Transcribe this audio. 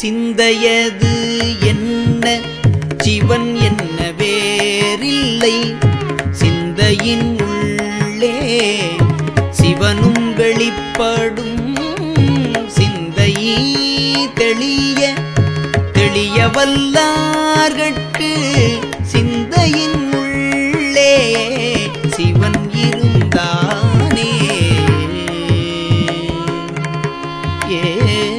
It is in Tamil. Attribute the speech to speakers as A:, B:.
A: சிந்தையது என்ன? சிவன் என்ன வேறில்லை? சிந்தையின் உள்ளே சிவனும் வெளிப்படும். சிந்தையை தெளிய தெளிய வல்லார்கட்கு சிந்தையின் உள்ளே சிவன் இருந்தானே. ஏ